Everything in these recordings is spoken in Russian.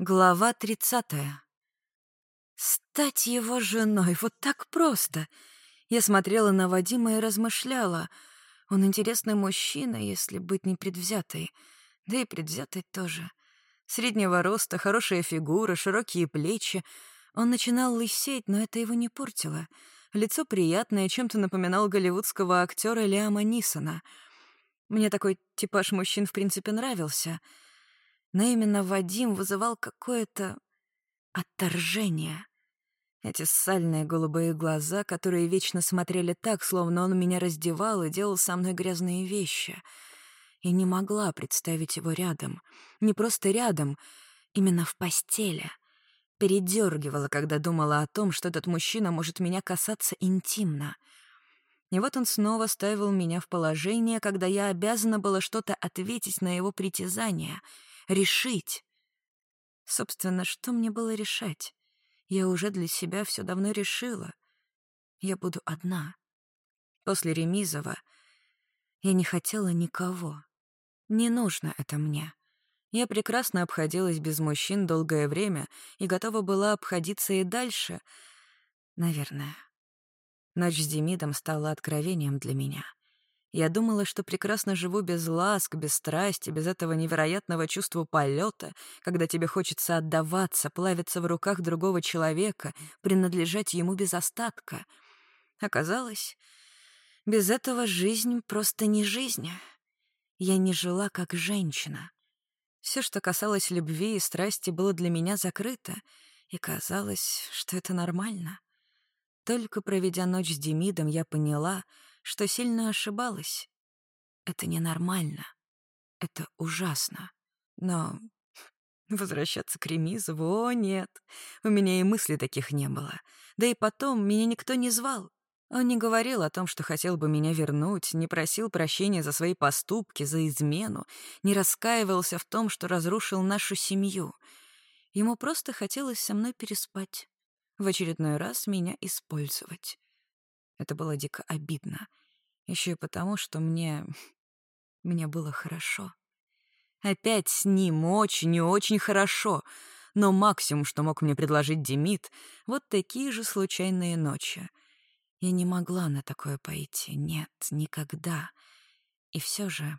Глава тридцатая. Стать его женой, вот так просто. Я смотрела на Вадима и размышляла. Он интересный мужчина, если быть непредвзятой. Да и предвзятой тоже. Среднего роста, хорошая фигура, широкие плечи. Он начинал лысеть, но это его не портило. Лицо приятное, чем-то напоминал голливудского актера Лиама Нисона. Мне такой типаж мужчин в принципе нравился — но именно Вадим вызывал какое-то отторжение. Эти сальные голубые глаза, которые вечно смотрели так, словно он меня раздевал и делал со мной грязные вещи. И не могла представить его рядом. Не просто рядом, именно в постели. Передергивала, когда думала о том, что этот мужчина может меня касаться интимно. И вот он снова ставил меня в положение, когда я обязана была что-то ответить на его притязания — решить. Собственно, что мне было решать? Я уже для себя все давно решила. Я буду одна. После Ремизова я не хотела никого. Не нужно это мне. Я прекрасно обходилась без мужчин долгое время и готова была обходиться и дальше, наверное. Ночь с Демидом стала откровением для меня — я думала, что прекрасно живу без ласк, без страсти, без этого невероятного чувства полета, когда тебе хочется отдаваться, плавиться в руках другого человека, принадлежать ему без остатка. Оказалось, без этого жизнь просто не жизнь. Я не жила как женщина. Все, что касалось любви и страсти, было для меня закрыто, и казалось, что это нормально. Только проведя ночь с Демидом, я поняла — что сильно ошибалась. Это ненормально. Это ужасно. Но возвращаться к Ремизову, о нет, у меня и мысли таких не было. Да и потом меня никто не звал. Он не говорил о том, что хотел бы меня вернуть, не просил прощения за свои поступки, за измену, не раскаивался в том, что разрушил нашу семью. Ему просто хотелось со мной переспать, в очередной раз меня использовать. Это было дико обидно. Еще и потому, что мне... мне было хорошо. Опять с ним очень и очень хорошо. Но максимум, что мог мне предложить Демид, вот такие же случайные ночи. Я не могла на такое пойти. Нет, никогда. И все же...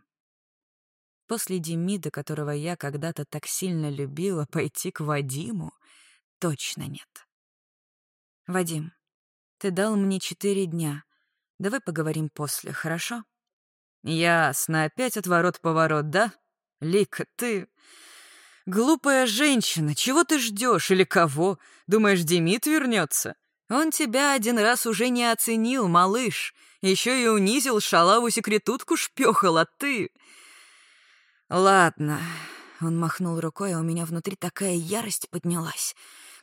После Демида, которого я когда-то так сильно любила, пойти к Вадиму точно нет. Вадим, ты дал мне четыре дня. Давай поговорим после, хорошо? Ясно, опять отворот-поворот, да? Лика, ты... Глупая женщина, чего ты ждешь или кого? Думаешь, Демид вернется? Он тебя один раз уже не оценил, малыш. Еще и унизил шалаву секретутку шпёхал, а ты... Ладно. Он махнул рукой, а у меня внутри такая ярость поднялась.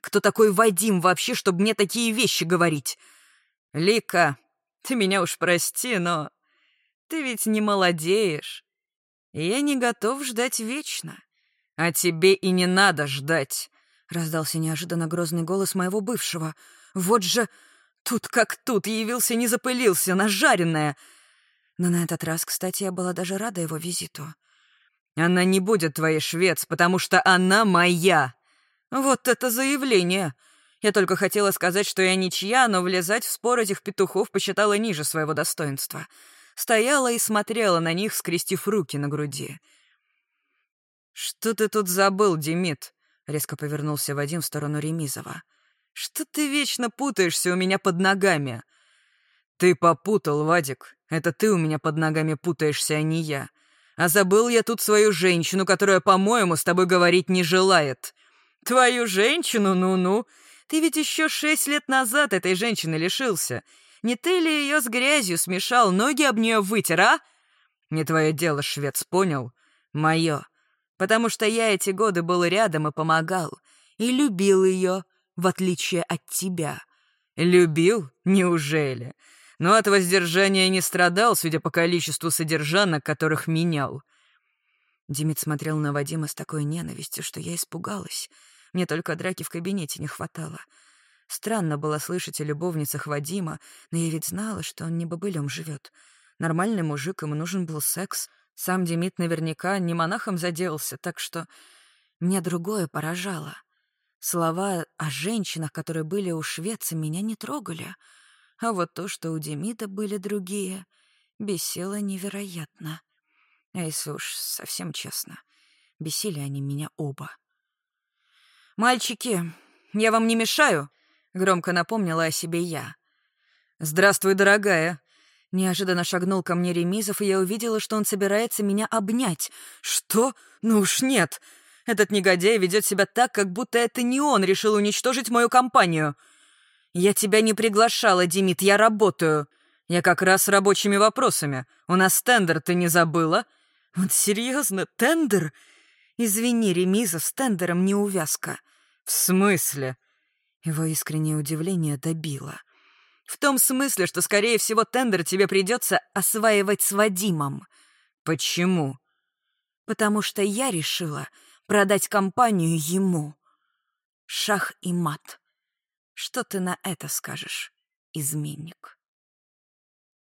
Кто такой Вадим вообще, чтобы мне такие вещи говорить? Лика, ты меня уж прости, но ты ведь не молодеешь. Я не готов ждать вечно. А тебе и не надо ждать, — раздался неожиданно грозный голос моего бывшего. Вот же тут как тут явился, не запылился, нажаренная. Но на этот раз, кстати, я была даже рада его визиту. Она не будет твоей швец, потому что она моя. Вот это заявление! Я только хотела сказать, что я ничья, но влезать в спор этих петухов посчитала ниже своего достоинства. Стояла и смотрела на них, скрестив руки на груди. «Что ты тут забыл, Демид?» — резко повернулся Вадим в сторону Ремизова. «Что ты вечно путаешься у меня под ногами?» «Ты попутал, Вадик. Это ты у меня под ногами путаешься, а не я. А забыл я тут свою женщину, которая, по-моему, с тобой говорить не желает. «Твою женщину, ну-ну! Ты ведь еще шесть лет назад этой женщины лишился. Не ты ли ее с грязью смешал, ноги об нее вытер, а?» «Не твое дело, швец, понял? Мое. Потому что я эти годы был рядом и помогал. И любил ее, в отличие от тебя». «Любил? Неужели?» Но от воздержания не страдал, судя по количеству содержанок, которых менял. Демид смотрел на Вадима с такой ненавистью, что я испугалась. Мне только драки в кабинете не хватало. Странно было слышать о любовницах Вадима, но я ведь знала, что он не бобылем живет. Нормальный мужик, ему нужен был секс. Сам Демид наверняка не монахом заделался, так что... Меня другое поражало. Слова о женщинах, которые были у швеца, меня не трогали. А вот то, что у Демида были другие, бесило невероятно. А если уж совсем честно, бесили они меня оба. «Мальчики, я вам не мешаю?» — громко напомнила о себе я. «Здравствуй, дорогая!» Неожиданно шагнул ко мне Ремизов, и я увидела, что он собирается меня обнять. «Что? Ну уж нет!» Этот негодяй ведет себя так, как будто это не он решил уничтожить мою компанию. Я тебя не приглашала, Димит, я работаю. Я как раз с рабочими вопросами. У нас тендер, ты не забыла? Вот серьезно, тендер? Извини, Ремизов, с тендером не увязка. В смысле? Его искреннее удивление добило. В том смысле, что, скорее всего, тендер тебе придется осваивать с Вадимом. Почему? Потому что я решила, продать компанию ему. Шах и мат. Что ты на это скажешь, изменник?